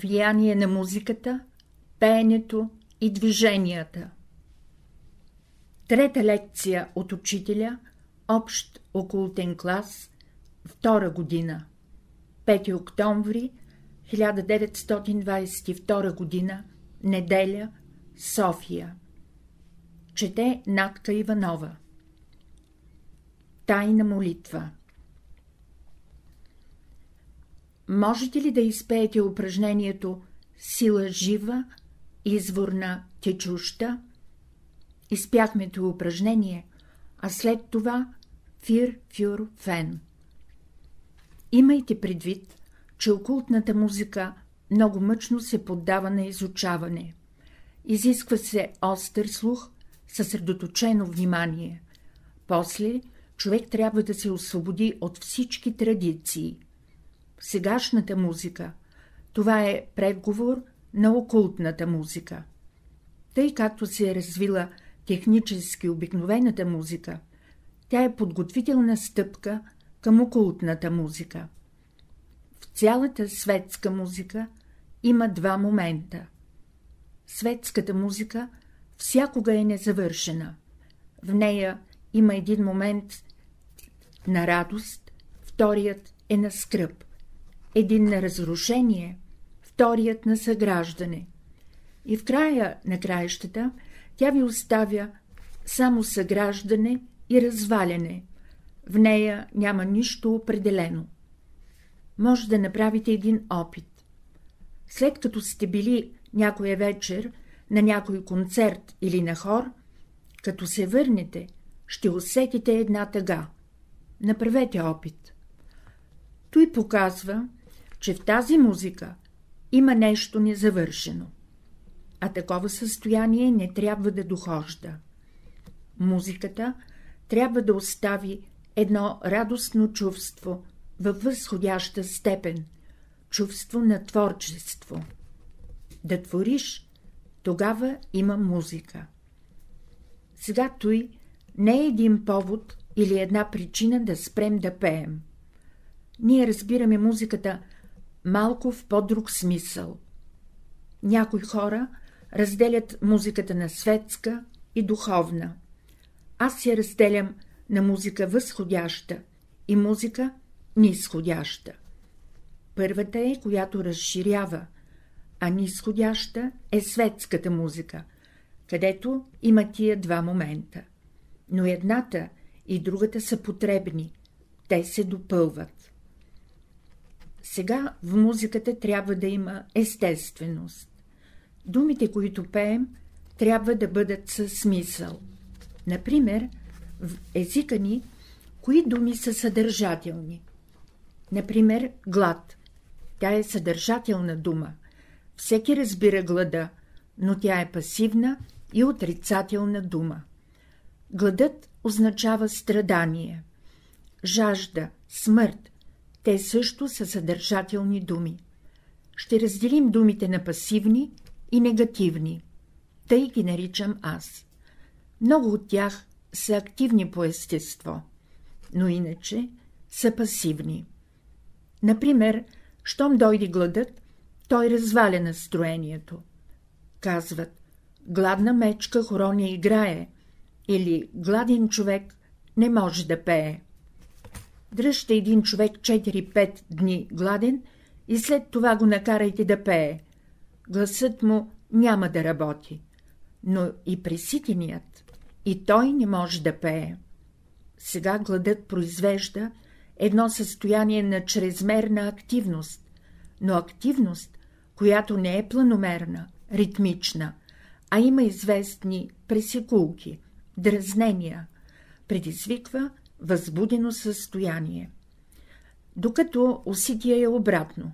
Влияние на музиката, пеенето и движенията. Трета лекция от учителя, общ окултен клас, втора година, 5 октомври 1922 година, неделя, София. Чете Натка Иванова. Тайна молитва Можете ли да изпеете упражнението Сила жива, изворна течуща? Изпяхме това упражнение, а след това Фир, фюр, фен. Имайте предвид, че окултната музика много мъчно се поддава на изучаване. Изисква се остър слух, съсредоточено внимание. После човек трябва да се освободи от всички традиции. Сегашната музика — това е предговор на окултната музика. Тъй както се е развила технически обикновената музика, тя е подготвителна стъпка към окултната музика. В цялата светска музика има два момента. Светската музика всякога е незавършена. В нея има един момент на радост, вторият е на скръп, един на разрушение, вторият на съграждане. И в края на краищата тя ви оставя само съграждане и разваляне. В нея няма нищо определено. Може да направите един опит. След като сте били някоя вечер на някой концерт или на хор, като се върнете, ще усетите една тъга. Направете опит. Той показва, че в тази музика има нещо незавършено. А такова състояние не трябва да дохожда. Музиката трябва да остави едно радостно чувство във възходяща степен, чувство на творчество. Да твориш, тогава има музика. Сега той не е един повод или една причина да спрем да пеем. Ние разбираме музиката малко в по-друг смисъл. Някои хора разделят музиката на светска и духовна. Аз я разделям на музика възходяща и музика нисходяща. Първата е, която разширява, а нисходяща е светската музика, където има тия два момента. Но едната и другата са потребни, те се допълват. Сега в музиката трябва да има естественост. Думите, които пеем, трябва да бъдат със смисъл. Например, в езика ни, кои думи са съдържателни? Например, глад. Тя е съдържателна дума. Всеки разбира глада, но тя е пасивна и отрицателна дума. Гладът означава страдание. Жажда, смърт, те също са съдържателни думи. Ще разделим думите на пасивни и негативни. Тъй ги наричам аз. Много от тях са активни по естество, но иначе са пасивни. Например, щом дойде гладът, той разваля настроението. Казват, гладна мечка хороня играе, или гладен човек не може да пее. Дръжте един човек 4-5 дни гладен и след това го накарайте да пее. Гласът му няма да работи. Но и преситеният, и той не може да пее. Сега гладът произвежда едно състояние на чрезмерна активност, но активност, която не е планомерна, ритмична, а има известни пресекулки, дразнения, предизвиква възбудено състояние. Докато усития е обратно.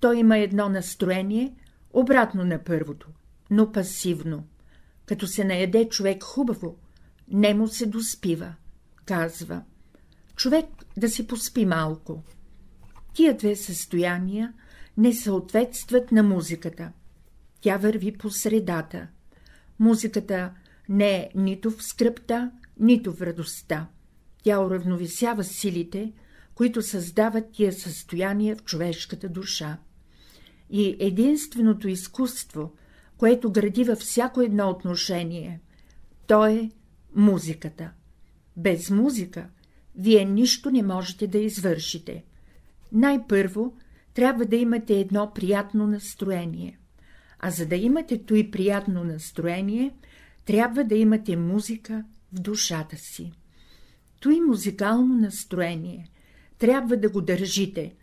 Той има едно настроение, обратно на първото, но пасивно. Като се наеде човек хубаво, не му се доспива, казва. Човек да се поспи малко. Тия две състояния не съответстват на музиката. Тя върви по средата. Музиката не е нито в скръпта, нито в радостта. Тя уравновесява силите, които създават тия състояния в човешката душа. и единственото изкуство, което гради във всяко едно отношение, то е музиката. Без музика вие нищо не можете да извършите. Най-първо трябва да имате едно приятно настроение. А за да имате той приятно настроение, трябва да имате музика в душата си. Той музикално настроение трябва да го държите.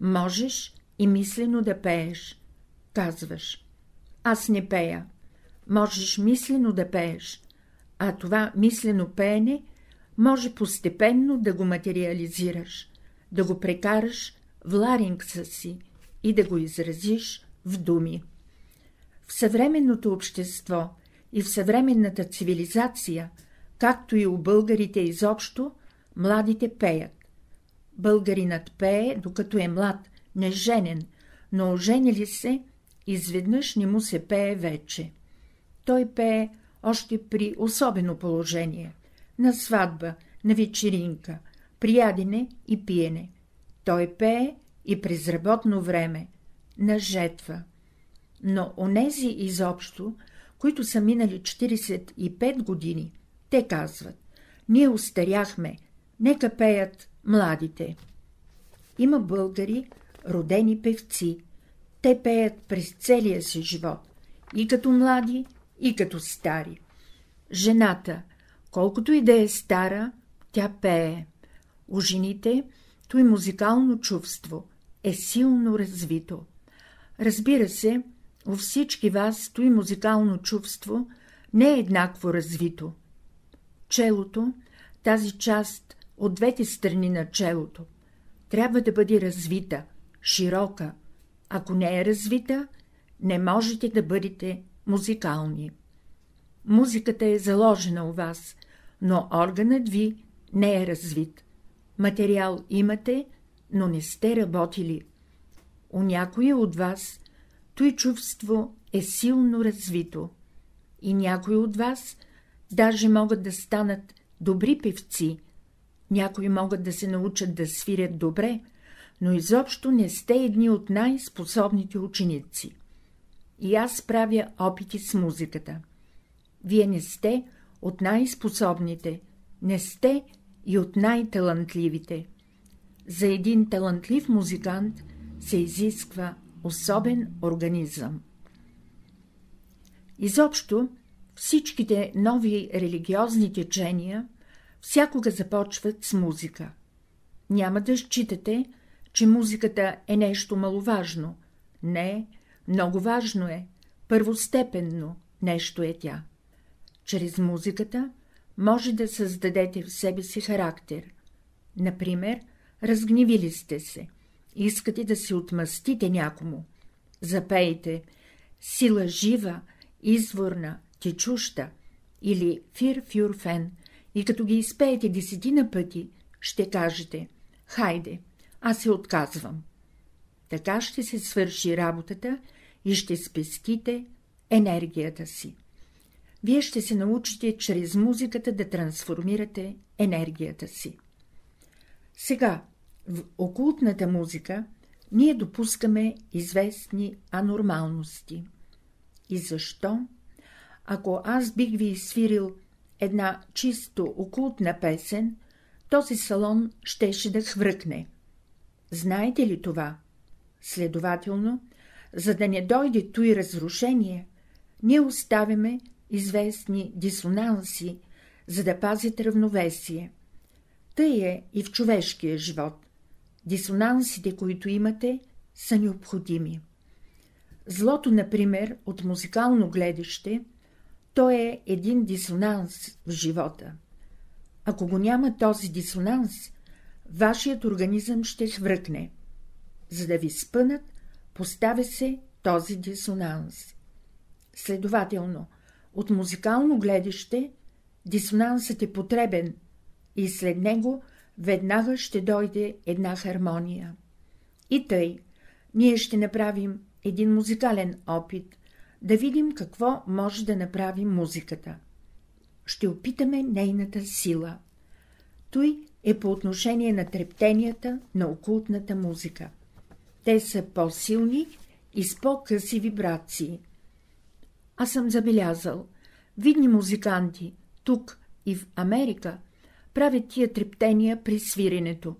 Можеш и мислено да пееш. Казваш, аз не пея. Можеш мислено да пееш, а това мислено пеене може постепенно да го материализираш, да го прекараш в ларингса си и да го изразиш в думи. В съвременното общество и в съвременната цивилизация, както и у българите изобщо, младите пеят. Българинът пее, докато е млад, неженен, но оженили се, изведнъж не му се пее вече. Той пее още при особено положение — на сватба, на вечеринка, при ядене и пиене. Той пее и през работно време, на жетва. Но онези изобщо, които са минали 45 години, те казват — ние устаряхме, нека пеят младите. Има българи, родени певци, те пеят през целия си живот, и като млади, и като стари. Жената, колкото и да е стара, тя пее. У жените той музикално чувство е силно развито. Разбира се, у всички вас той музикално чувство не е еднакво развито. Челото, тази част от двете страни на челото, трябва да бъде развита, широка. Ако не е развита, не можете да бъдете музикални. Музиката е заложена у вас, но органът ви не е развит. Материал имате, но не сте работили. У някои от вас той чувство е силно развито. И някои от вас даже могат да станат добри певци, някои могат да се научат да свирят добре, но изобщо не сте едни от най-способните ученици. И аз правя опити с музиката. Вие не сте от най-способните, не сте и от най-талантливите. За един талантлив музикант се изисква особен организъм. Изобщо всичките нови религиозни течения всякога започват с музика. Няма да считате, че музиката е нещо маловажно. Не, много важно е, първостепенно нещо е тя. Чрез музиката може да създадете в себе си характер. Например, разгневили сте се, искате да се отмъстите някому. Запейте сила жива, изворна, течуща или фир фюрфен и като ги изпеете десетина пъти, ще кажете — хайде, аз се отказвам. Така ще се свърши работата и ще спестите енергията си. Вие ще се научите чрез музиката да трансформирате енергията си. Сега, в окултната музика ние допускаме известни анормалности. И защо? Ако аз бих ви изсвирил една чисто окултна песен, този салон щеше да хвръкне. Знаете ли това? Следователно, за да не дойде той разрушение, ние оставяме известни дисонанси, за да пазят равновесие. Тъй е и в човешкия живот. Дисонансите, които имате, са необходими. Злото, например, от музикално гледаще, то е един дисонанс в живота. Ако го няма този дисонанс, вашият организъм ще хвръкне. За да ви спънат, поставя се този дисонанс. Следователно, от музикално гледаще дисонансът е потребен и след него веднага ще дойде една хармония. И тъй, ние ще направим един музикален опит, да видим какво може да направи музиката. Ще опитаме нейната сила. Той е по отношение на трептенията на окултната музика. Те са по-силни и с по-къси вибрации. Аз съм забелязал, видни музиканти, тук и в Америка, правят тия трептения при свиренето.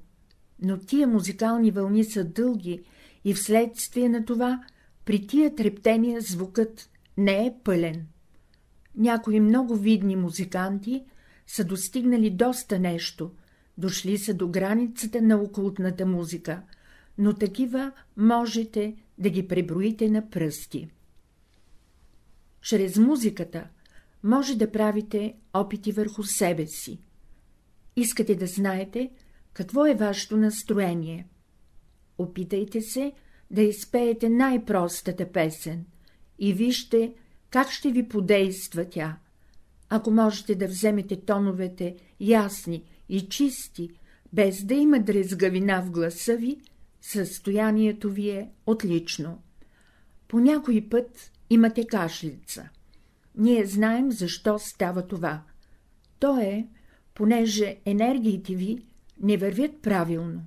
Но тия музикални вълни са дълги и вследствие на това при тия трептения звукът не е пълен. Някои много видни музиканти са достигнали доста нещо, дошли са до границата на окултната музика, но такива можете да ги преброите на пръсти. Чрез музиката може да правите опити върху себе си. Искате да знаете какво е вашето настроение. Опитайте се да изпеете най-простата песен и вижте, как ще ви подейства тя. Ако можете да вземете тоновете ясни и чисти, без да има дрезгавина в гласа ви, състоянието ви е отлично. По някой път имате кашлица. Ние знаем, защо става това. То е, понеже енергиите ви не вървят правилно.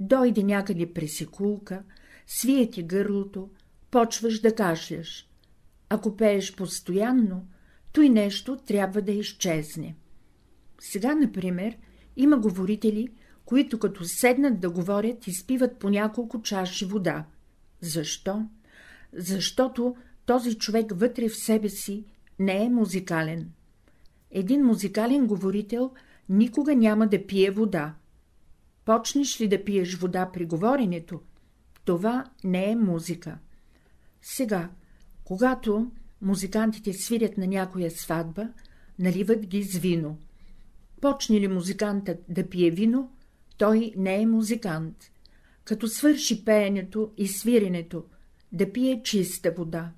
Дойде някъде пресекулка, свие ти гърлото, почваш да кашляш. Ако пееш постоянно, той нещо трябва да изчезне. Сега, например, има говорители, които като седнат да говорят, изпиват по няколко чаши вода. Защо? Защото този човек вътре в себе си не е музикален. Един музикален говорител никога няма да пие вода. Почнеш ли да пиеш вода при говоренето, това не е музика. Сега, когато музикантите свирят на някоя сватба, наливат ги с вино. Почне ли музикантът да пие вино, той не е музикант. Като свърши пеенето и свиренето, да пие чиста вода.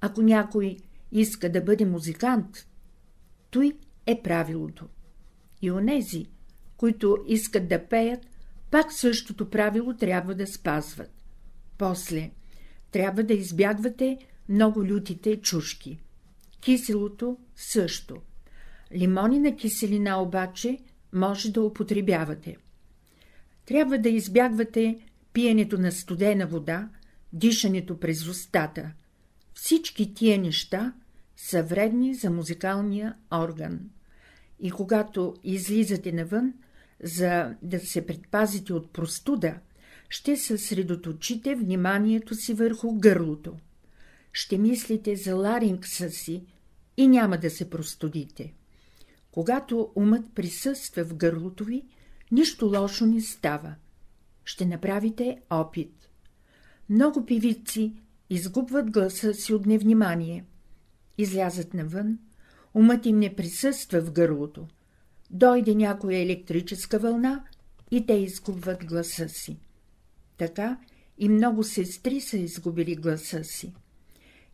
Ако някой иска да бъде музикант, той е правилото. И онези, които искат да пеят, пак същото правило трябва да спазват. После трябва да избягвате много лютите чушки. Киселото също. Лимонина киселина обаче може да употребявате. Трябва да избягвате пиенето на студена вода, дишането през устата. Всички тия неща са вредни за музикалния орган. И когато излизате навън, за да се предпазите от простуда, ще съсредоточите вниманието си върху гърлото. Ще мислите за ларингса си и няма да се простудите. Когато умът присъства в гърлото ви, нищо лошо не става. Ще направите опит. Много певици изгубват гласа си от невнимание. Излязат навън, умът им не присъства в гърлото. Дойде някоя електрическа вълна и те изгубват гласа си. Така и много сестри са изгубили гласа си.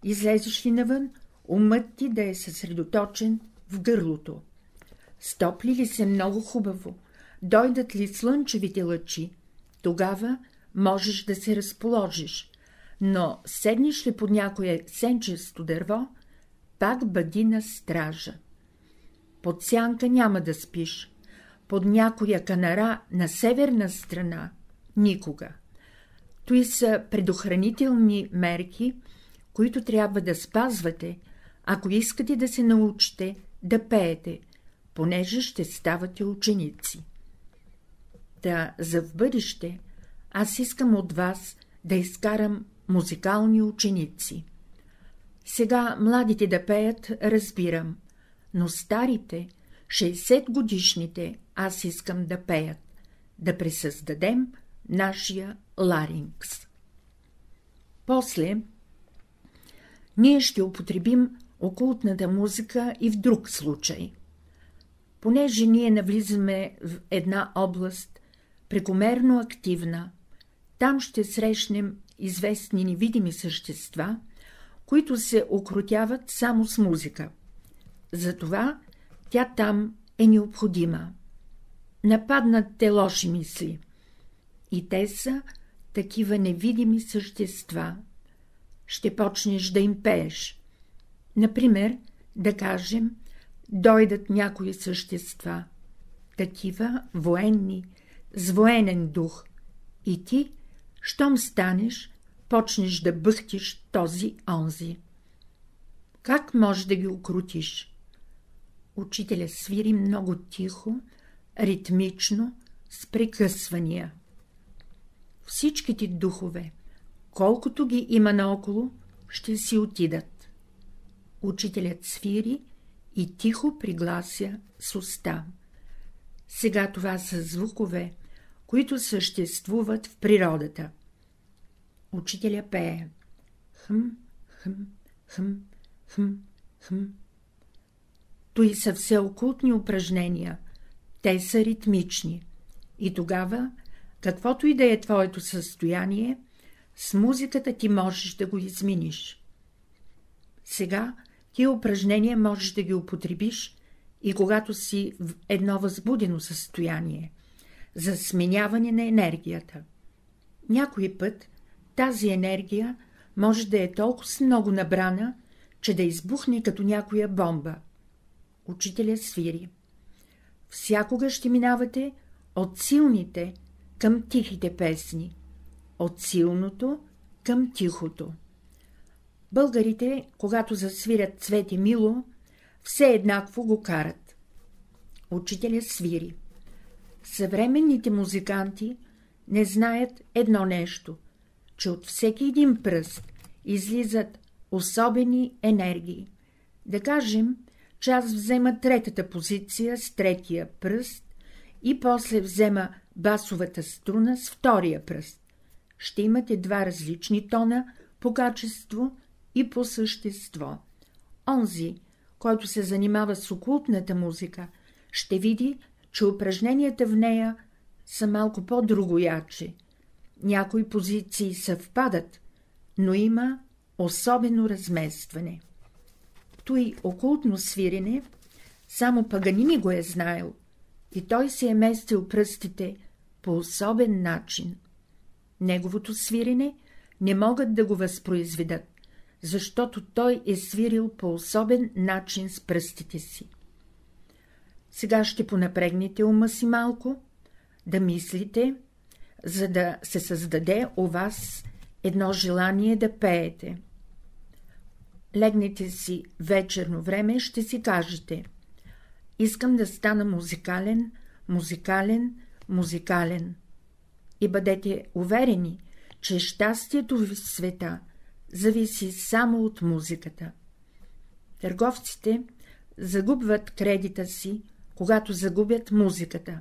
Излезеш ли навън, умът ти да е съсредоточен в гърлото. Стопли ли се много хубаво, дойдат ли слънчевите лъчи, тогава можеш да се разположиш, но седнеш ли под някое сенчесто дърво, пак бъди на стража. Под сянка няма да спиш, под някоя канара на северна страна — никога. Той са предохранителни мерки, които трябва да спазвате, ако искате да се научите да пеете, понеже ще ставате ученици. Та за в бъдеще аз искам от вас да изкарам музикални ученици. Сега младите да пеят, разбирам, но старите, 60 годишните, аз искам да пеят, да пресъздадем нашия ларингс. После ние ще употребим окултната музика и в друг случай. Понеже ние навлизаме в една област, прекомерно активна, там ще срещнем известни невидими същества, които се окрутяват само с музика. Затова тя там е необходима. Нападнат те лоши мисли. И те са такива невидими същества. Ще почнеш да им пееш. Например, да кажем, дойдат някои същества, такива военни, с военен дух, и ти, щом станеш, почнеш да бъхтиш този-онзи. Как може да ги окрутиш? Учителя свири много тихо, ритмично, с прекъсвания. Всичките духове, колкото ги има наоколо, ще си отидат. Учителят свири и тихо приглася с уста. Сега това са звукове, които съществуват в природата. Учителя пее. Хм, хм, хм, хм, хм. Той са все окултни упражнения. Те са ритмични. И тогава, каквото и да е твоето състояние, с музиката ти можеш да го изминиш. Сега тия упражнения можеш да ги употребиш и когато си в едно възбудено състояние, за сменяване на енергията. Някой път тази енергия може да е толкова много набрана, че да избухне като някоя бомба. Учителя свири. Всякога ще минавате от силните към тихите песни, от силното към тихото. Българите, когато засвирят цвети мило, все еднакво го карат. Учителя свири. Съвременните музиканти не знаят едно нещо, че от всеки един пръст излизат особени енергии. Да кажем, че аз взема третата позиция с третия пръст и после взема басовата струна с втория пръст. Ще имате два различни тона по качество и по същество. Онзи, който се занимава с окултната музика, ще види, че упражненията в нея са малко по-другояче. Някои позиции съвпадат, но има особено разместване. Той окултно свирене, само Паганини го е знаел, и той се е местил пръстите по особен начин. Неговото свирене не могат да го възпроизведат, защото той е свирил по особен начин с пръстите си. Сега ще понапрегнете ума си малко, да мислите, за да се създаде у вас едно желание да пеете. Легнете си вечерно време, ще си кажете — искам да стана музикален, музикален, музикален. И бъдете уверени, че щастието ви в света зависи само от музиката. Търговците загубват кредита си, когато загубят музиката.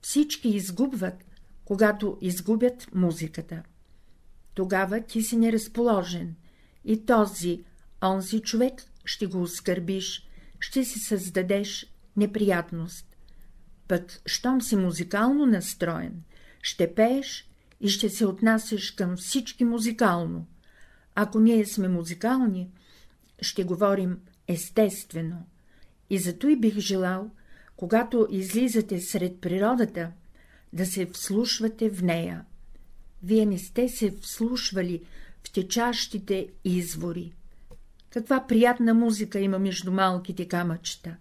Всички изгубват, когато изгубят музиката. Тогава ти си неразположен и този, онзи човек ще го оскърбиш, ще си създадеш неприятност. Пък, щом си музикално настроен, ще пееш и ще се отнасяш към всички музикално. Ако ние сме музикални, ще говорим естествено. И зато и бих желал, когато излизате сред природата, да се вслушвате в нея. Вие не сте се вслушвали в течащите извори. Каква приятна музика има между малките камъчета.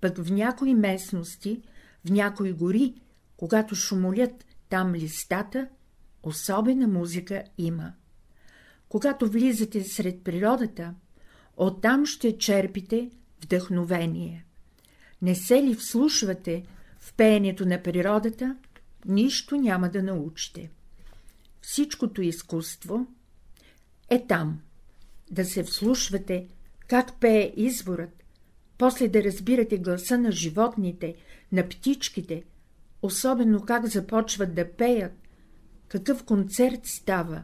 Пък в някои местности, в някои гори, когато шумолят там листата, особена музика има. Когато влизате сред природата, оттам ще черпите вдъхновение. Не се ли вслушвате в пеенето на природата, нищо няма да научите. Всичкото изкуство е там, да се вслушвате как пее изворът, после да разбирате гласа на животните, на птичките, особено как започват да пеят, какъв концерт става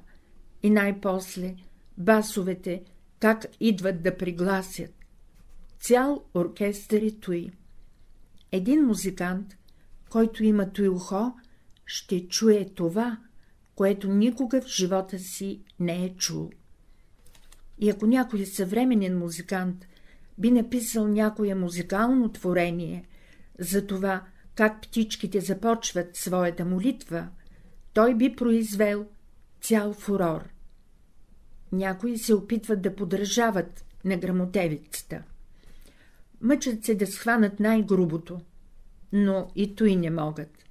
и най-после басовете как идват да пригласят. Цял оркестър е той. Един музикант, който има той ухо, ще чуе това, което никога в живота си не е чул. И ако някой съвременен музикант би написал някое музикално творение за това, как птичките започват своята молитва, той би произвел цял фурор. Някои се опитват да подражават на грамотевицата. Мъчат се да схванат най-грубото, но и той не могат.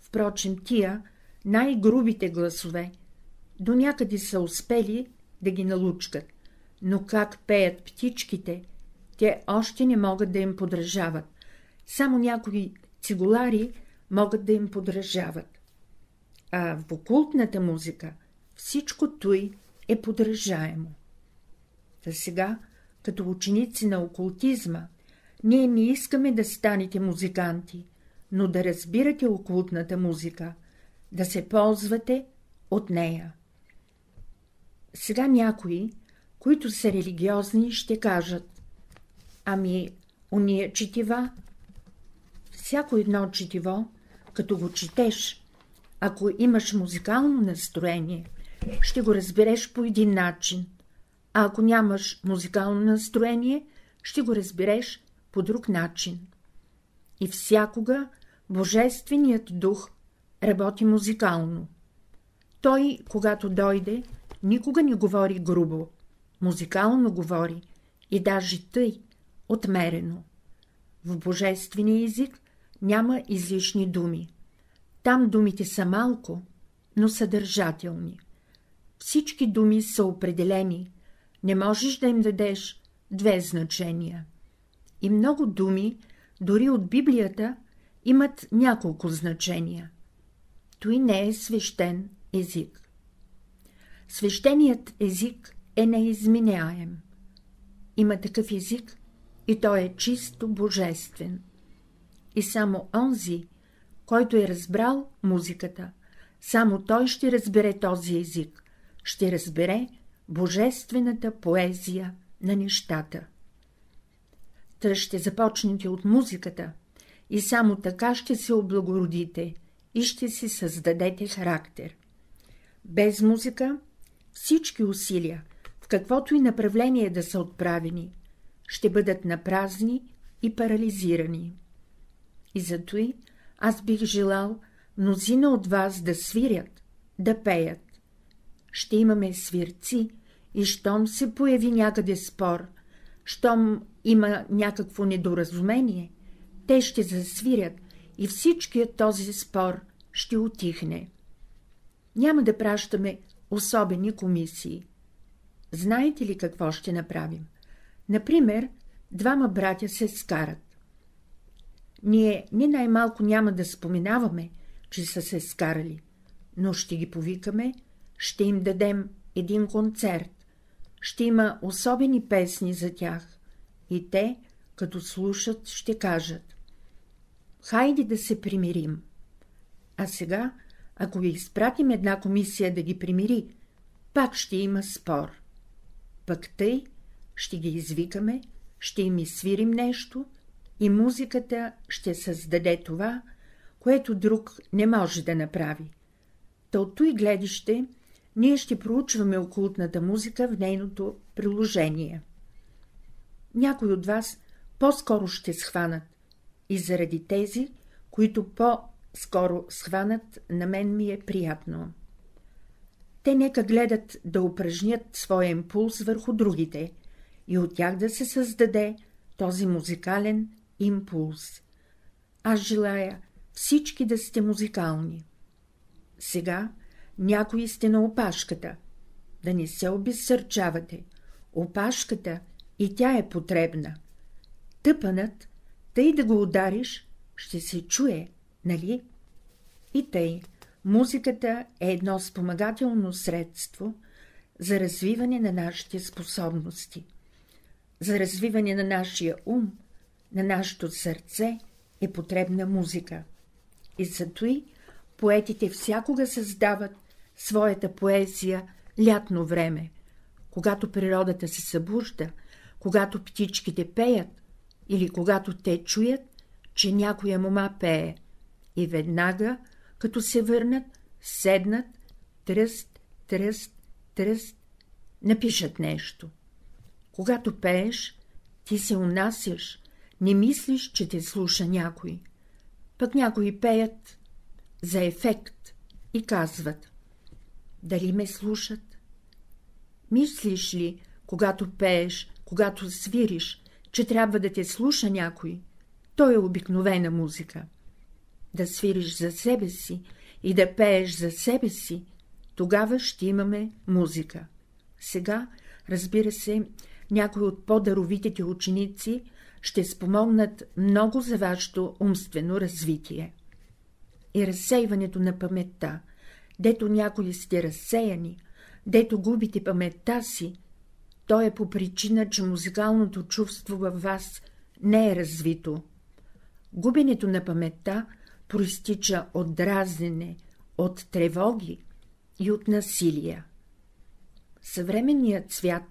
Впрочем, тия, най-грубите гласове, до някъде са успели да ги налучкат, но как пеят птичките, те още не могат да им подражават. Само някои цигулари могат да им подражават. А в окултната музика всичко той е подражаемо. Та сега, като ученици на окултизма, ние не искаме да станете музиканти, но да разбирате окултната музика, да се ползвате от нея. Сега някои, които са религиозни, ще кажат — ами, уния четива? Всяко едно четиво, като го четеш, ако имаш музикално настроение, ще го разбереш по един начин, а ако нямаш музикално настроение, ще го разбереш по друг начин. И всякога Божественият дух работи музикално. Той, когато дойде, никога не говори грубо, музикално говори и даже тъй, отмерено. В божествения език няма излишни думи. Там думите са малко, но съдържателни. Всички думи са определени, не можеш да им дадеш две значения. И много думи, дори от Библията, имат няколко значения. Той не е свещен език. Свещеният език е неизменяем. Има такъв език и той е чисто божествен. И само онзи, който е разбрал музиката, само той ще разбере този език, ще разбере божествената поезия на нещата. Та ще започнете от музиката и само така ще се облагородите и ще си създадете характер. Без музика всички усилия, в каквото и направление да са отправени, ще бъдат напразни и парализирани. И затои аз бих желал мнозина от вас да свирят, да пеят. Ще имаме свирци и щом се появи някъде спор, щом има някакво недоразумение, те ще засвирят и всичкият този спор ще отихне. Няма да пращаме особени комисии. Знаете ли какво ще направим? Например, двама братя се скарат. Ние ни най-малко няма да споменаваме, че са се скарали, но ще ги повикаме, ще им дадем един концерт, ще има особени песни за тях, и те, като слушат, ще кажат — хайде да се примирим. А сега, ако ви изпратим една комисия да ги примири, пак ще има спор. Пък тъй ще ги извикаме, ще им изсвирим нещо и музиката ще създаде това, което друг не може да направи. Тълто и гледище ние ще проучваме окултната музика в нейното приложение. Някой от вас по-скоро ще схванат и заради тези, които по-скоро схванат, на мен ми е приятно. Те нека гледат да упражнят своя импулс върху другите и от тях да се създаде този музикален импулс. Аз желая всички да сте музикални. Сега някои сте на опашката, да не се обезсърчавате. Опашката и тя е потребна. Тъпанът, тъй да го удариш, ще се чуе, нали? И тъй, музиката е едно спомагателно средство за развиване на нашите способности. За развиване на нашия ум, на нашето сърце е потребна музика. И затои поетите всякога създават своята поезия лятно време, когато природата се събужда, когато птичките пеят или когато те чуят, че някоя мома пее, и веднага, като се върнат, седнат, тръст, тръст, тръст, напишат нещо. Когато пееш, ти се унасяш, не мислиш, че те слуша някой. Пък някои пеят за ефект и казват дали ме слушат? Мислиш ли, когато пееш, когато свириш, че трябва да те слуша някой? То е обикновена музика. Да свириш за себе си и да пееш за себе си, тогава ще имаме музика. Сега, разбира се, някои от по-даровитите ученици ще спомогнат много за вашето умствено развитие. И разсейването на паметта, дето някои сте разсеяни, дето губите паметта си, то е по причина, че музикалното чувство във вас не е развито. Губенето на паметта проистича от дразнене, от тревоги и от насилия. Съвременният свят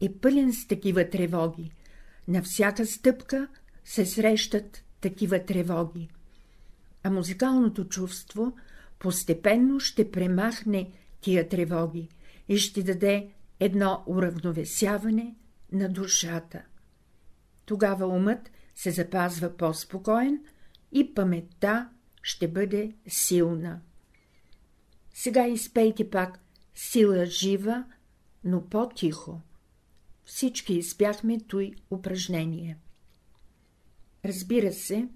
е пълен с такива тревоги. На всяка стъпка се срещат такива тревоги. А музикалното чувство постепенно ще премахне тия тревоги и ще даде едно уравновесяване на душата. Тогава умът се запазва по-спокоен и паметта ще бъде силна. Сега изпейте пак сила жива, но по-тихо. Всички изпяхме той упражнение. Разбира се,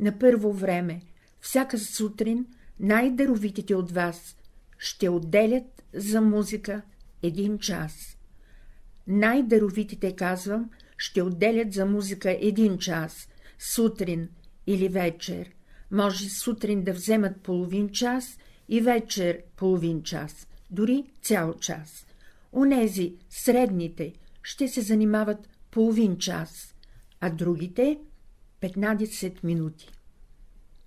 на първо време, всяка сутрин най-даровитите от вас ще отделят за музика един час. Най-даровитите, казвам, ще отделят за музика един час, сутрин или вечер. Може сутрин да вземат половин час и вечер половин час, дори цял час. Онези, средните, ще се занимават половин час, а другите — 15 минути.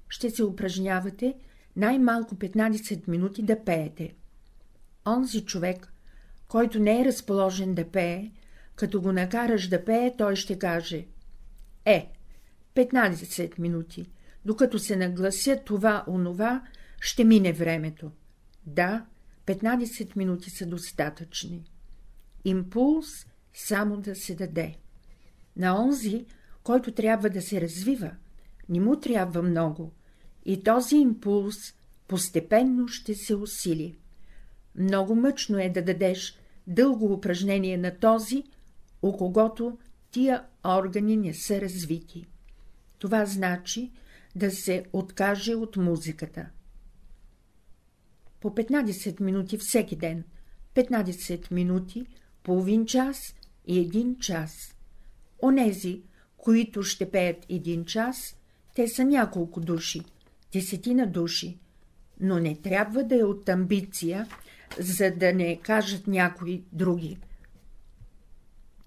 Ще се упражнявате най-малко 15 минути да пеете. Онзи човек, който не е разположен да пее, като го накараш да пее, той ще каже — е, 15 минути, докато се наглася това-онова, ще мине времето. Да, 15 минути са достатъчни. Импулс само да се даде. На онзи, който трябва да се развива, не му трябва много, и този импулс постепенно ще се усили. Много мъчно е да дадеш дълго упражнение на този, у когото тия органи не са развити. Това значи да се откаже от музиката. По 15 минути всеки ден, 15 минути, половин час и един час. Онези, които ще пеят един час, те са няколко души, десетина души, но не трябва да е от амбиция, за да не кажат някои други.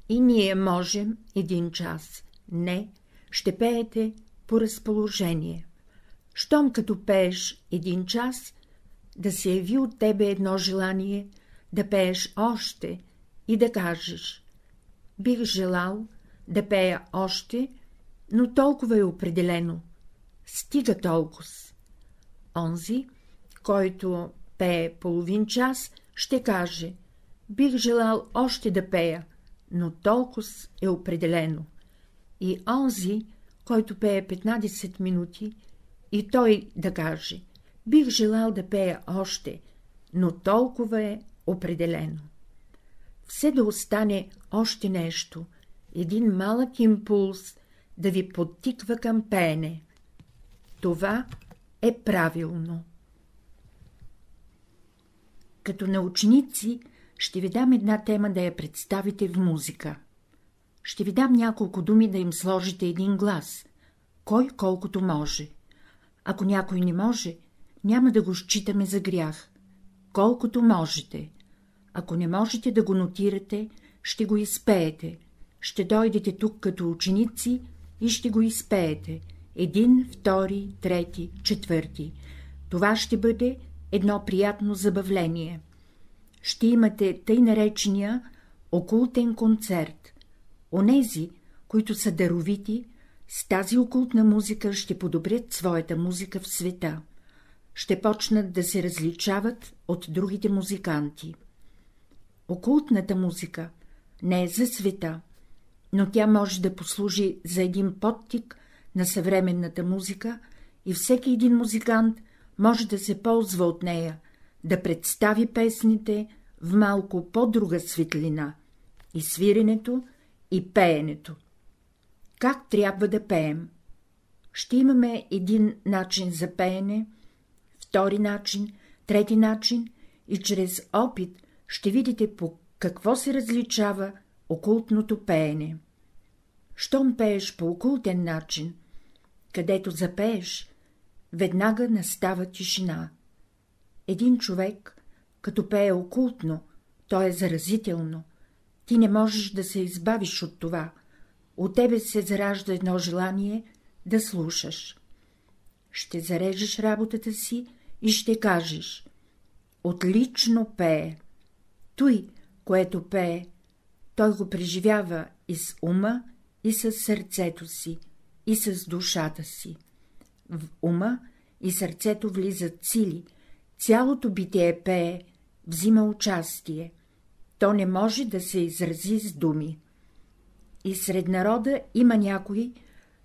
И ние можем един час. Не, ще пеете по разположение. Щом като пееш един час, да се яви от тебе едно желание да пееш още и да кажеш — бих желал да пея още, но толкова е определено. Стига толкова. Онзи, който пее половин час, ще каже — бих желал още да пея, но толкова е определено. И онзи, който пее 15 минути, и той да каже — бих желал да пея още, но толкова е определено. Все да остане още нещо, един малък импулс да ви подтиква към пеене. Това е правилно. Като на ученици ще ви дам една тема да я представите в музика. Ще ви дам няколко думи да им сложите един глас, кой колкото може. Ако някой не може, няма да го считаме за грях. Колкото можете. Ако не можете да го нотирате, ще го изпеете. Ще дойдете тук като ученици и ще го изпеете. Един, втори, трети, четвърти. Това ще бъде едно приятно забавление. Ще имате тъй наречения окултен концерт. Онези, които са даровити, с тази окултна музика ще подобрят своята музика в света. Ще почнат да се различават от другите музиканти. Окултната музика не е за света, но тя може да послужи за един подтик на съвременната музика и всеки един музикант може да се ползва от нея, да представи песните в малко по-друга светлина — и свиренето, и пеенето. Как трябва да пеем? Ще имаме един начин за пеене, втори начин, трети начин и чрез опит ще видите по какво се различава окултното пеене. Щом пееш по окултен начин, където запееш, веднага настава тишина. Един човек, като пее окултно, то е заразително. Ти не можеш да се избавиш от това. От тебе се заражда едно желание да слушаш. Ще зарежеш работата си и ще кажеш — отлично пее. Той, което пее, той го преживява и с ума, и с сърцето си, и с душата си. В ума и сърцето влизат сили, цялото битие пее, взима участие. То не може да се изрази с думи. И сред народа има някои,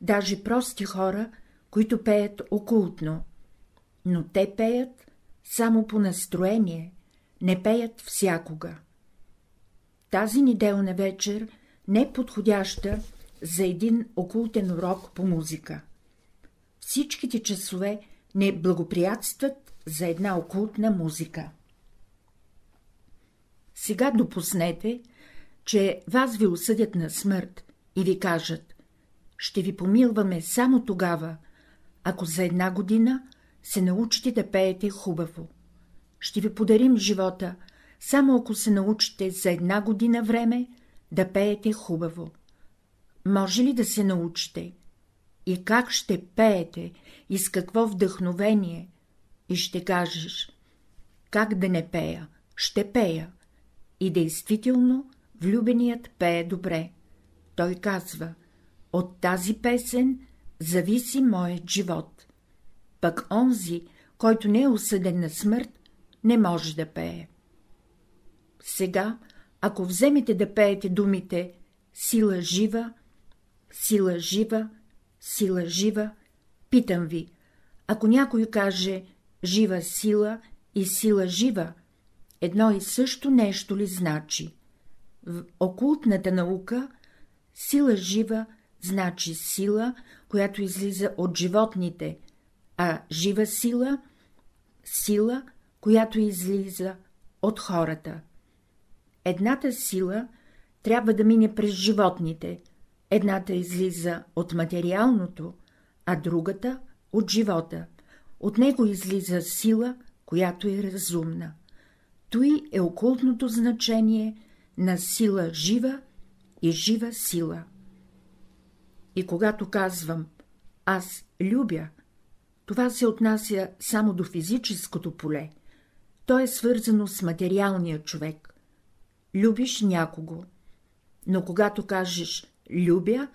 даже прости хора, които пеят окултно, но те пеят само по настроение, не пеят всякога. Тази неделна вечер не е подходяща за един окултен урок по музика. Всичките часове не благоприятстват за една окултна музика. Сега допуснете, че вас ви осъдят на смърт и ви кажат — ще ви помилваме само тогава, ако за една година се научите да пеете хубаво. Ще ви подарим живота, само ако се научите за една година време да пеете хубаво. Може ли да се научите? И как ще пеете, и с какво вдъхновение? И ще кажеш, как да не пея, ще пея. И действително влюбеният пее добре. Той казва, от тази песен зависи моят живот. Пък онзи, който не е осъден на смърт, не може да пее. Сега, ако вземете да пеете думите «сила жива», «сила жива», «сила жива», питам ви, ако някой каже «жива сила» и «сила жива», едно и също нещо ли значи? В окултната наука сила жива значи сила, която излиза от животните, а жива сила — сила, която излиза от хората. Едната сила трябва да мине през животните, едната излиза от материалното, а другата — от живота. От него излиза сила, която е разумна. Той е окултното значение на сила жива и жива сила. И когато казвам «аз любя», това се отнася само до физическото поле, то е свързано с материалния човек. Любиш някого, но когато кажеш «любя»,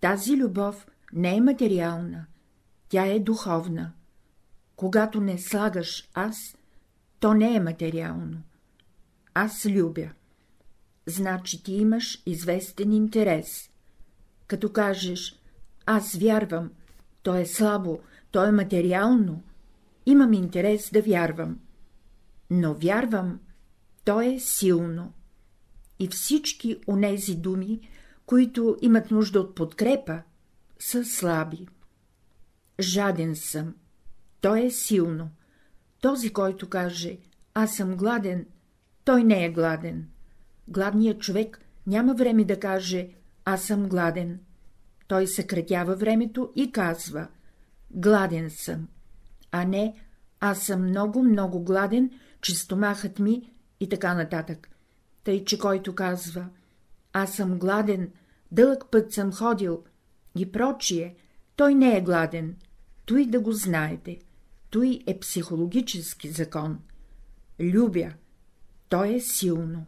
тази любов не е материална, тя е духовна. Когато не слагаш аз, то не е материално. Аз любя. Значи ти имаш известен интерес. Като кажеш «аз вярвам», то е слабо, то е материално, имам интерес да вярвам. Но вярвам, то е силно. И всички онези думи, които имат нужда от подкрепа, са слаби. Жаден съм, то е силно. Този, който каже «Аз съм гладен», той не е гладен. Гладният човек няма време да каже «Аз съм гладен». Той съкратява времето и казва «Гладен съм», а не «Аз съм много-много гладен, че стомахът ми» и така нататък. Тъй, че който казва «Аз съм гладен, дълъг път съм ходил» и прочие, той не е гладен, той да го знаете. Той е психологически закон. Любя. То е силно.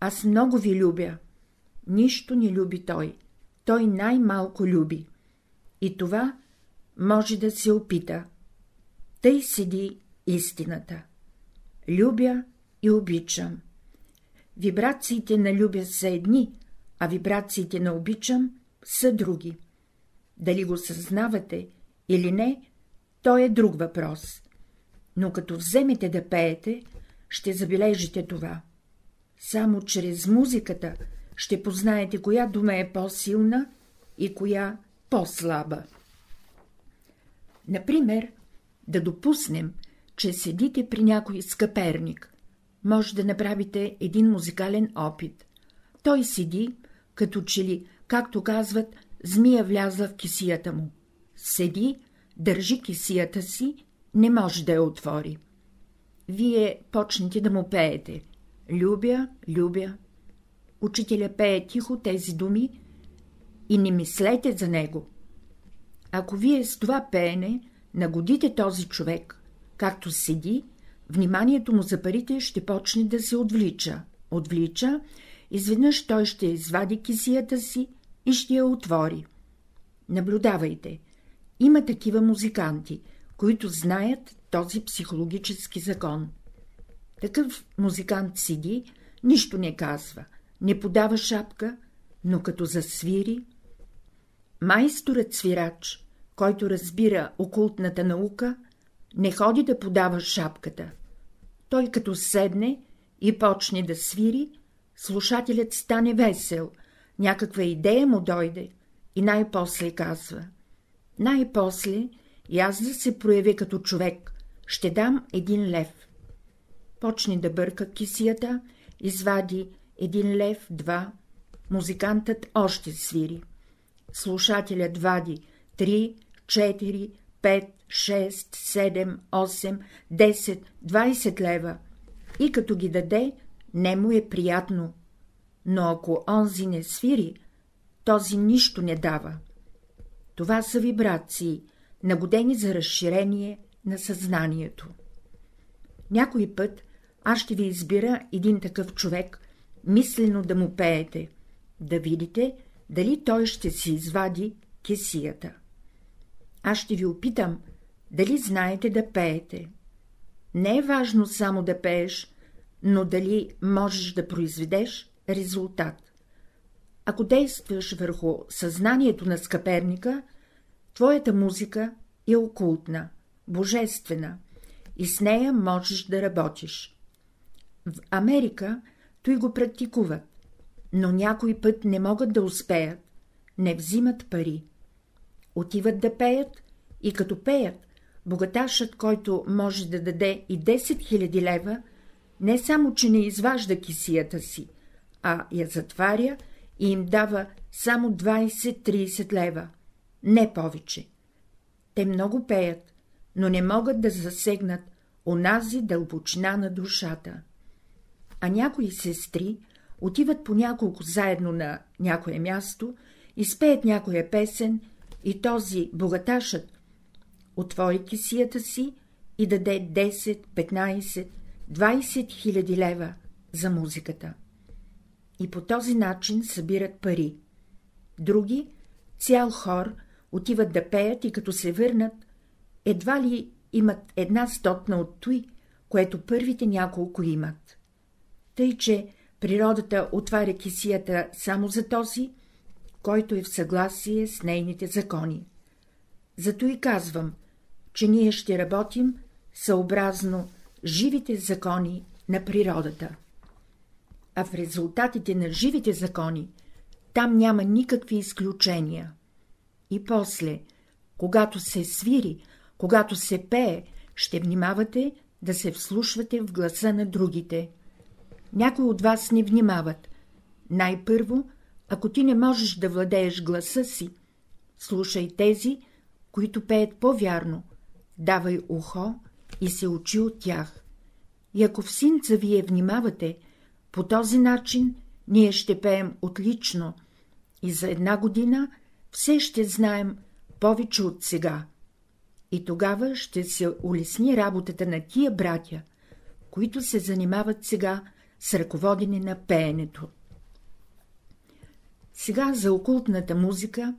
Аз много ви любя. Нищо не люби той. Той най-малко люби. И това може да се опита. Тъй седи истината. Любя и обичам. Вибрациите на любя са едни, а вибрациите на обичам са други. Дали го съзнавате или не, то е друг въпрос. Но като вземете да пеете, ще забележите това. Само чрез музиката ще познаете, коя дума е по-силна и коя по-слаба. Например, да допуснем, че седите при някой скъперник. Може да направите един музикален опит. Той седи, като че ли, както казват, змия влязла в кисията му. Седи, държи кисията си, не може да я отвори. Вие почнете да му пеете. Любя, любя. Учителя пее тихо тези думи и не мислете за него. Ако вие с това пеене нагодите този човек, както седи, вниманието му за парите ще почне да се отвлича. Отвлича, изведнъж той ще извади кисията си и ще я отвори. Наблюдавайте. Има такива музиканти, които знаят този психологически закон. Такъв музикант седи, нищо не казва, не подава шапка, но като засвири. Майсторът свирач, който разбира окултната наука, не ходи да подава шапката. Той като седне и почне да свири, слушателят стане весел, някаква идея му дойде и най-после казва. Най-после и аз да се проявя като човек, ще дам един лев. Почне да бърка кисията, извади един лев, два, музикантът още свири. Слушателят вади три, четири, пет, шест, седем, осем, десет, двайсет лева и като ги даде, не му е приятно, но ако онзи не свири, този нищо не дава. Това са вибрации, нагодени за разширение на съзнанието. Някой път аз ще ви избира един такъв човек, мислено да му пеете, да видите, дали той ще си извади кесията. Аз ще ви опитам, дали знаете да пеете. Не е важно само да пееш, но дали можеш да произведеш резултат. Ако действаш върху съзнанието на скъперника, твоята музика е окултна, божествена и с нея можеш да работиш. В Америка той го практикуват, но някой път не могат да успеят, не взимат пари. Отиват да пеят и като пеят, богаташът, който може да даде и 10 000 лева, не само, че не изважда кисията си, а я затваря и им дава само 20-30 лева, не повече. Те много пеят, но не могат да засегнат онази дълбочина на душата. А някои сестри отиват по няколко заедно на някое място, изпеят някоя песен и този богаташът отвори кисията си и даде 10, 15, 20 хиляди лева за музиката. И по този начин събират пари. Други, цял хор, отиват да пеят и като се върнат, едва ли имат една стотна от той, което първите няколко имат. Тъй, че природата отваря кисията само за този, който е в съгласие с нейните закони. Зато и казвам, че ние ще работим съобразно живите закони на природата. А в резултатите на живите закони там няма никакви изключения. И после, когато се свири, когато се пее, ще внимавате да се вслушвате в гласа на другите. Някои от вас не внимават. Най-първо, ако ти не можеш да владееш гласа си, слушай тези, които пеят по-вярно, давай ухо и се учи от тях. И ако в синца вие внимавате, по този начин ние ще пеем отлично и за една година все ще знаем повече от сега. И тогава ще се улесни работата на тия братя, които се занимават сега с ръководене на пеенето. Сега за окултната музика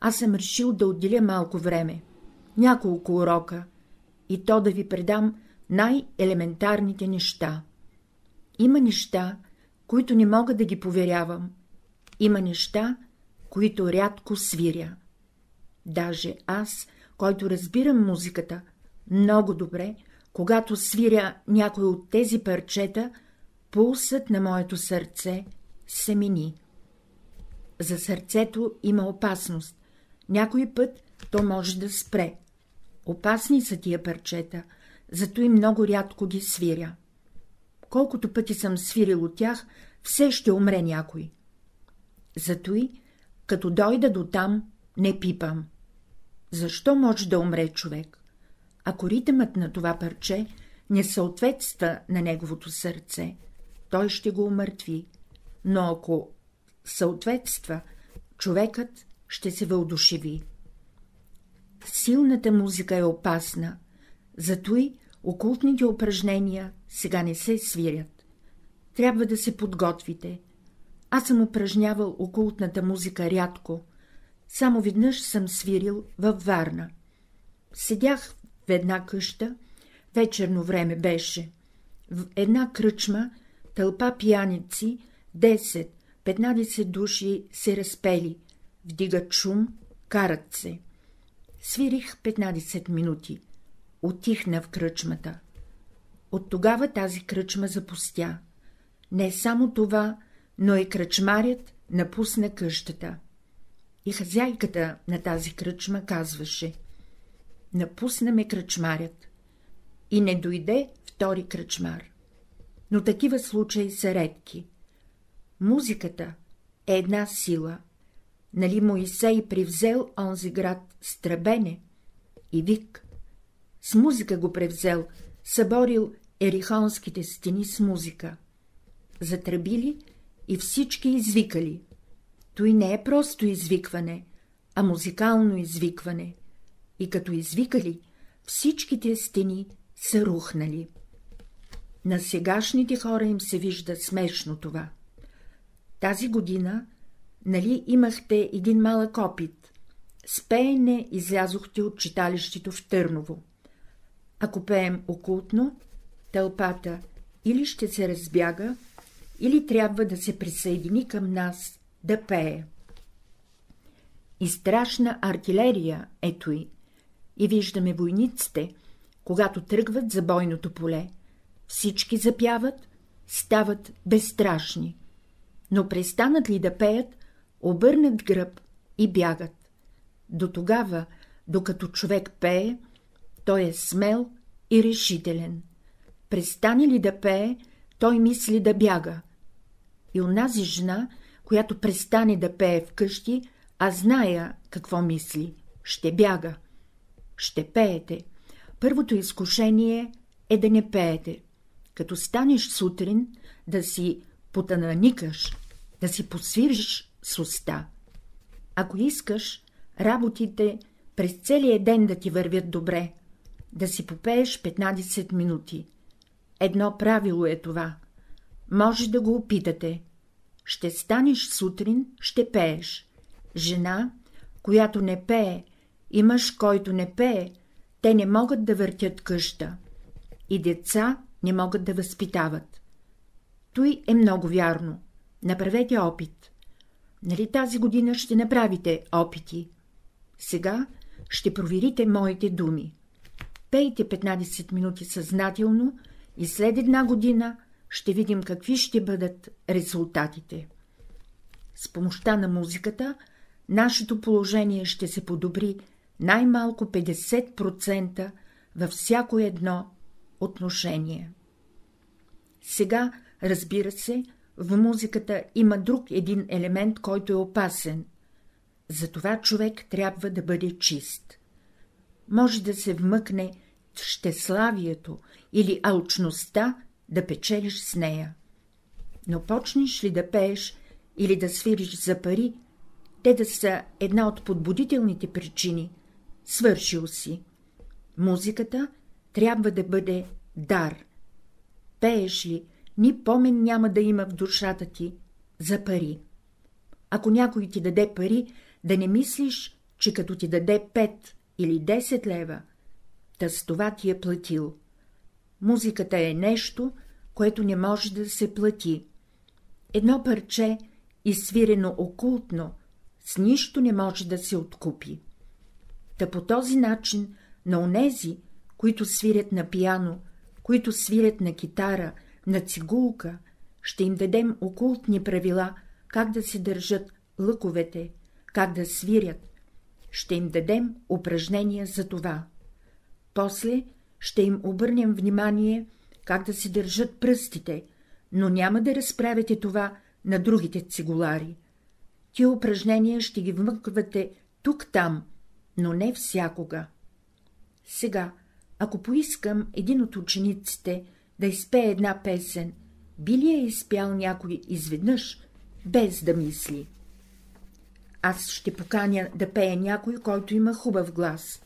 аз съм решил да отделя малко време, няколко урока, и то да ви предам най-елементарните неща. Има неща, които не мога да ги поверявам. Има неща, които рядко свиря. Даже аз, който разбирам музиката, много добре, когато свиря някой от тези парчета, пулсът на моето сърце се мини. За сърцето има опасност. Някой път то може да спре. Опасни са тия парчета, зато и много рядко ги свиря. Колкото пъти съм свирил от тях, все ще умре някой. Зато и, като дойда до там, не пипам. Защо може да умре човек? Ако ритъмът на това парче не съответства на неговото сърце, той ще го умъртви, но ако съответства, човекът ще се въодушеви. Силната музика е опасна, зато и окултните упражнения сега не се свирят. Трябва да се подготвите. Аз съм упражнявал окултната музика рядко, само веднъж съм свирил във Варна. Седях в една къща, вечерно време беше. В една кръчма тълпа пияници, 10-15 души се разпели, вдигат шум, карат се. Свирих 15 минути. Отихна в кръчмата. От тогава тази кръчма запустя. Не само това, но и кръчмарят напусна къщата. И хазяйката на тази кръчма казваше — напусна ме кръчмарят. И не дойде втори кръчмар. Но такива случаи са редки. Музиката е една сила. Нали Моисей привзел онзи град с тръбене и вик? С музика го превзел, съборил ерихонските стени с музика. Затръбили и всички извикали. Той не е просто извикване, а музикално извикване. И като извикали, всичките стени са рухнали. На сегашните хора им се вижда смешно това. Тази година, нали, имахте един малък опит. С пеене излязохте от читалището в Търново. Ако пеем окултно, тълпата или ще се разбяга, или трябва да се присъедини към нас да пее. И страшна артилерия ето и. И виждаме войниците, когато тръгват за бойното поле. Всички запяват, стават безстрашни. Но престанат ли да пеят, обърнат гръб и бягат. До тогава, докато човек пее, той е смел и решителен. Престане ли да пее, той мисли да бяга. И онази жена, която престане да пее вкъщи, а зная какво мисли, ще бяга. Ще пеете. Първото изкушение е да не пеете. Като станеш сутрин, да си потананикаш, да си посвириш с уста. Ако искаш, работите през целия ден да ти вървят добре, да си попееш 15 минути. Едно правило е това. Може да го опитате. Ще станеш сутрин, ще пееш. Жена, която не пее, и мъж, който не пее, те не могат да въртят къща. И деца не могат да възпитават. Той е много вярно. Направете опит. Нали тази година ще направите опити? Сега ще проверите моите думи. Пейте 15 минути съзнателно и след една година ще видим какви ще бъдат резултатите. С помощта на музиката нашето положение ще се подобри най-малко 50% във всяко едно отношение. Сега, разбира се, в музиката има друг един елемент, който е опасен. Затова човек трябва да бъде чист. Може да се вмъкне щеславието или алчността да печелиш с нея. Но почнеш ли да пееш или да свириш за пари, те да са една от подбудителните причини, свършил си. Музиката трябва да бъде дар. Пееш ли, ни помен няма да има в душата ти за пари. Ако някой ти даде пари, да не мислиш, че като ти даде 5 или 10 лева, та с това ти е платил. Музиката е нещо, което не може да се плати. Едно парче, изсвирено окултно, с нищо не може да се откупи. Та по този начин на онези, които свирят на пияно, които свирят на китара, на цигулка, ще им дадем окултни правила, как да се държат лъковете, как да свирят. Ще им дадем упражнения за това. После ще им обърнем внимание, как да се държат пръстите, но няма да разправяте това на другите цигулари. Тия упражнения ще ги вмъквате тук-там, но не всякога. Сега, ако поискам един от учениците да изпее една песен, би ли я изпял някой изведнъж, без да мисли? Аз ще поканя да пее някой, който има хубав глас.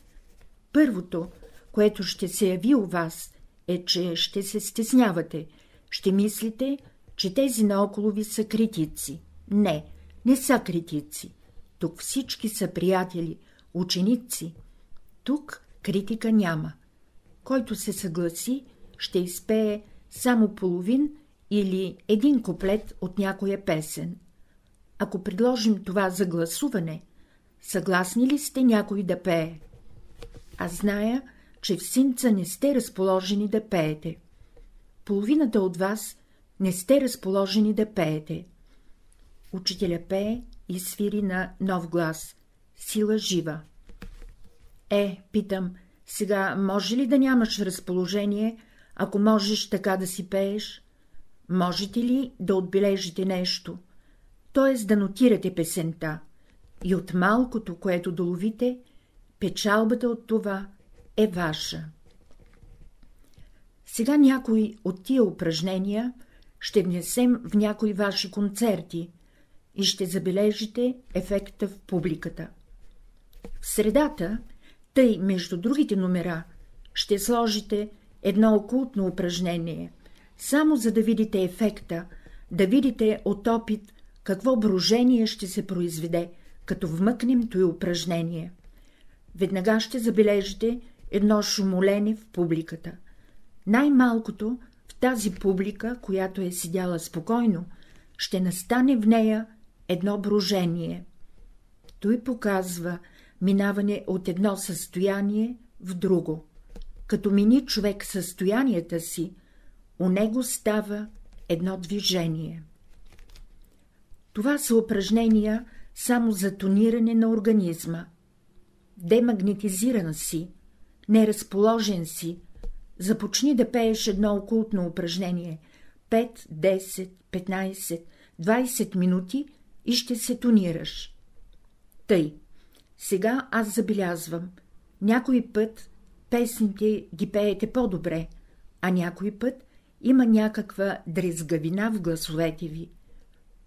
Първото, което ще се яви у вас, е, че ще се стеснявате, ще мислите, че тези наоколо ви са критици. Не, не са критици. Тук всички са приятели, ученици. Тук критика няма. Който се съгласи, ще изпее само половин или един куплет от някоя песен. Ако предложим това за гласуване, съгласни ли сте някой да пее? Аз зная, че в синца не сте разположени да пеете. Половината от вас не сте разположени да пеете. Учителя пее и свири на нов глас. Сила жива. Е, питам, сега може ли да нямаш разположение, ако можеш така да си пееш? Можете ли да отбележите нещо, т.е. да нотирате песента, и от малкото, което доловите, печалбата от това е ваша. Сега някои от тия упражнения ще внесем в някои ваши концерти и ще забележите ефекта в публиката. В средата, тъй между другите номера, ще сложите едно окултно упражнение, само за да видите ефекта, да видите от опит какво брожение ще се произведе, като вмъкнем той упражнение. Веднага ще забележите едно шумолене в публиката. Най-малкото в тази публика, която е седяла спокойно, ще настане в нея едно брожение. Той показва минаване от едно състояние в друго. Като мини човек състоянията си, у него става едно движение. Това са упражнения само за тониране на организма. Демагнетизиран си, неразположен си, започни да пееш едно окултно упражнение — 5, 10, 15, 20 минути и ще се тонираш. Тъй, сега аз забелязвам, някой път песните ги пеете по-добре, а някой път има някаква дрезгавина в гласовете ви.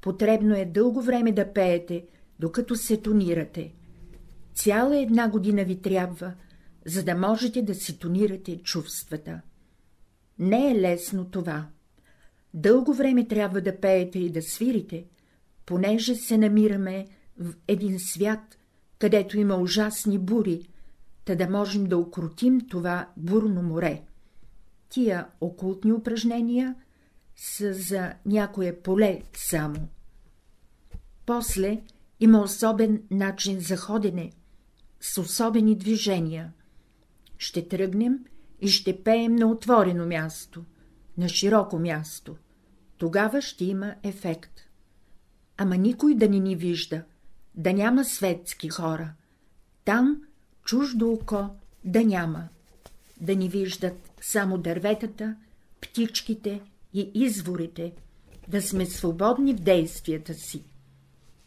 Потребно е дълго време да пеете, докато се тонирате. Цяла една година ви трябва, за да можете да си тонирате чувствата. Не е лесно това. Дълго време трябва да пеете и да свирите, понеже се намираме в един свят, където има ужасни бури, та да можем да окрутим това бурно море. Тия окултни упражнения са за някое поле само. После има особен начин за ходене, с особени движения. Ще тръгнем и ще пеем на отворено място, на широко място. Тогава ще има ефект. Ама никой да не ни вижда, да няма светски хора. Там чуждо око да няма. Да ни виждат само дърветата, птичките и изворите, да сме свободни в действията си.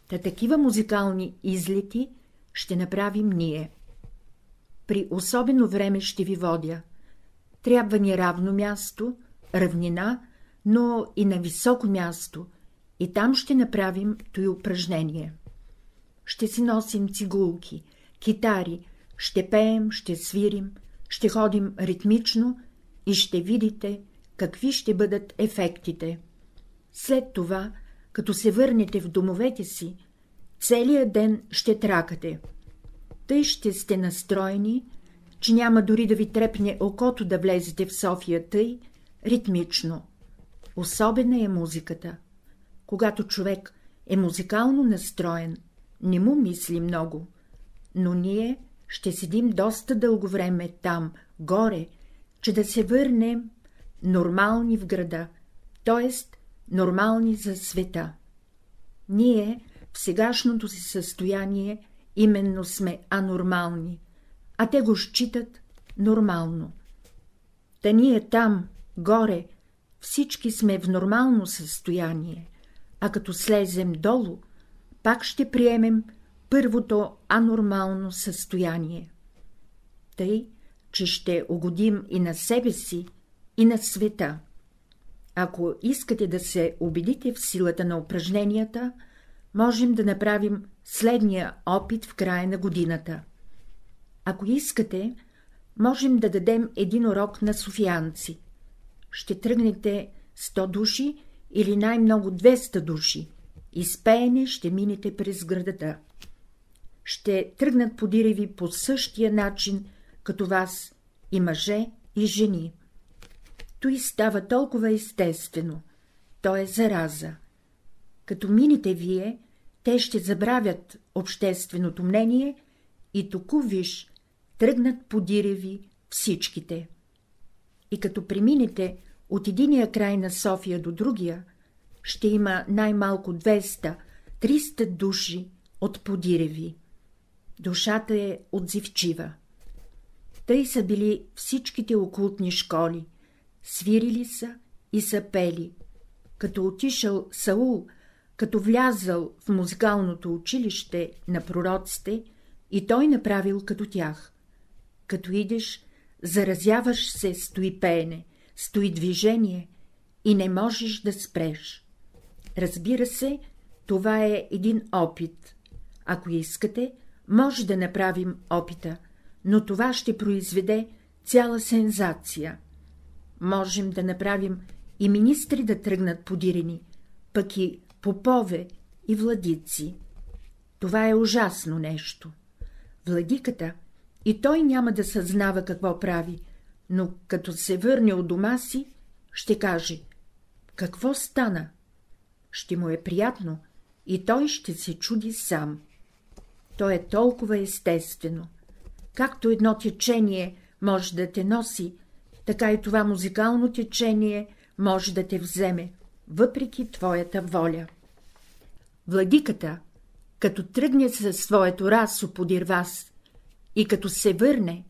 Та такива музикални излети ще направим ние. При особено време ще ви водя. Трябва ни равно място, равнина, но и на високо място, и там ще направим той упражнение. Ще си носим цигулки, китари, ще пеем, ще свирим, ще ходим ритмично и ще видите, какви ще бъдат ефектите. След това, като се върнете в домовете си, целият ден ще тракате. Тъй ще сте настроени, че няма дори да ви трепне окото да влезете в София тъй, ритмично. Особена е музиката. Когато човек е музикално настроен, не му мисли много, но ние ще седим доста дълго време там, горе, че да се върнем нормални в града, т.е. нормални за света. Ние в сегашното си състояние именно сме анормални, а те го считат нормално. Та ние там, горе, всички сме в нормално състояние, а като слезем долу, пак ще приемем първото анормално състояние. Тъй, че ще угодим и на себе си, и на света. Ако искате да се убедите в силата на упражненията, можем да направим следния опит в края на годината. Ако искате, можем да дадем един урок на софиянци. Ще тръгнете 100 души или най-много 200 души, и с пеене ще минете през градата. Ще тръгнат подиреви по същия начин, като вас, и мъже, и жени. Той става толкова естествено, то е зараза. Като минете вие, те ще забравят общественото мнение и току виж, тръгнат подиреви всичките. И като преминете от единия край на София до другия, ще има най-малко 200-300 души от подиреви. Душата е отзивчива. Тъй са били всичките окултни школи, свирили са и са пели. Като отишъл Саул, като влязал в музикалното училище на пророците, и той направил като тях. Като идеш, заразяваш се, стои пеене, стои движение и не можеш да спреш. Разбира се, това е един опит. Ако искате, може да направим опита, но това ще произведе цяла сензация. Можем да направим и министри да тръгнат подирени, пък и попове и владици. Това е ужасно нещо. Владиката и той няма да съзнава какво прави, но като се върне от дома си, ще каже — какво стана? Ще му е приятно и той ще се чуди сам. То е толкова естествено. Както едно течение може да те носи, така и това музикално течение може да те вземе, въпреки твоята воля. Владиката, като тръгне със своето расо подир вас и като се върне,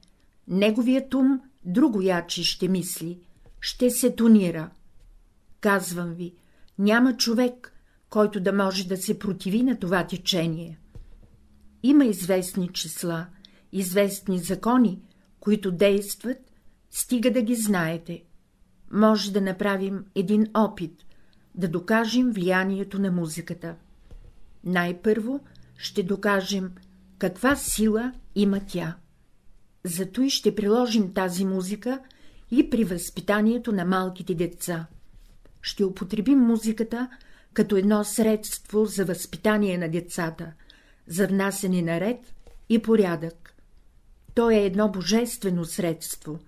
неговият ум друго яче ще мисли, ще се тонира. Казвам ви, няма човек, който да може да се противи на това течение. Има известни числа, известни закони, които действат, стига да ги знаете. Може да направим един опит, да докажем влиянието на музиката. Най-първо ще докажем, каква сила има тя. Зато и ще приложим тази музика и при възпитанието на малките деца. Ще употребим музиката като едно средство за възпитание на децата, за внасене на ред и порядък. То е едно божествено средство,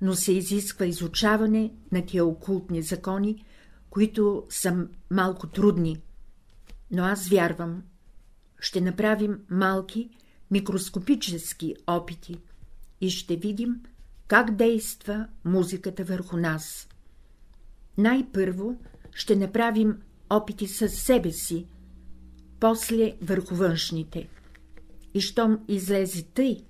но се изисква изучаване на тия окултни закони, които са малко трудни. Но аз вярвам, ще направим малки, микроскопически опити и ще видим, как действа музиката върху нас. Най-първо ще направим опити със себе си, после върху външните. И щом излезе тъй,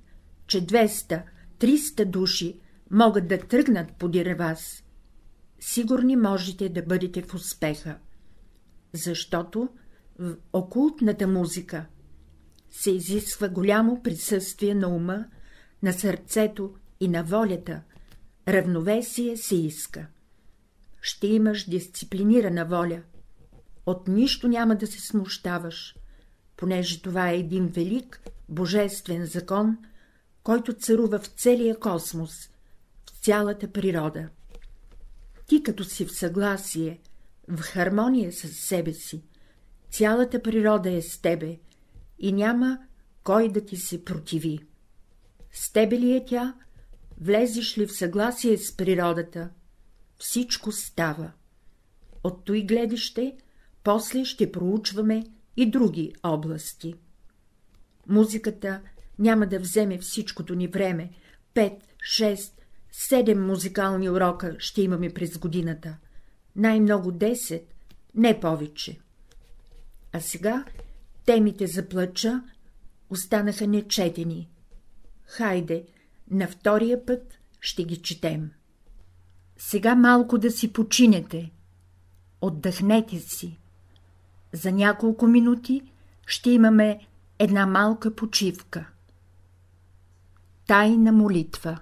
че 200-300 души могат да тръгнат подир вас, сигурни можете да бъдете в успеха, защото в окултната музика се изисква голямо присъствие на ума, на сърцето и на волята, равновесие се иска. Ще имаш дисциплинирана воля, от нищо няма да се смущаваш, понеже това е един велик, божествен закон, който царува в целия космос, в цялата природа. Ти като си в съгласие, в хармония с себе си, цялата природа е с тебе и няма кой да ти се противи. С тебе ли е тя, влезеш ли в съгласие с природата, всичко става. От той гледище после ще проучваме и други области. Музиката няма да вземе всичкото ни време, пет, шест, седем музикални урока ще имаме през годината, най-много 10, не повече. А сега темите за плача останаха нечетени. Хайде, на втория път ще ги четем. Сега малко да си починете. Отдъхнете си. За няколко минути ще имаме една малка почивка. Тайна молитва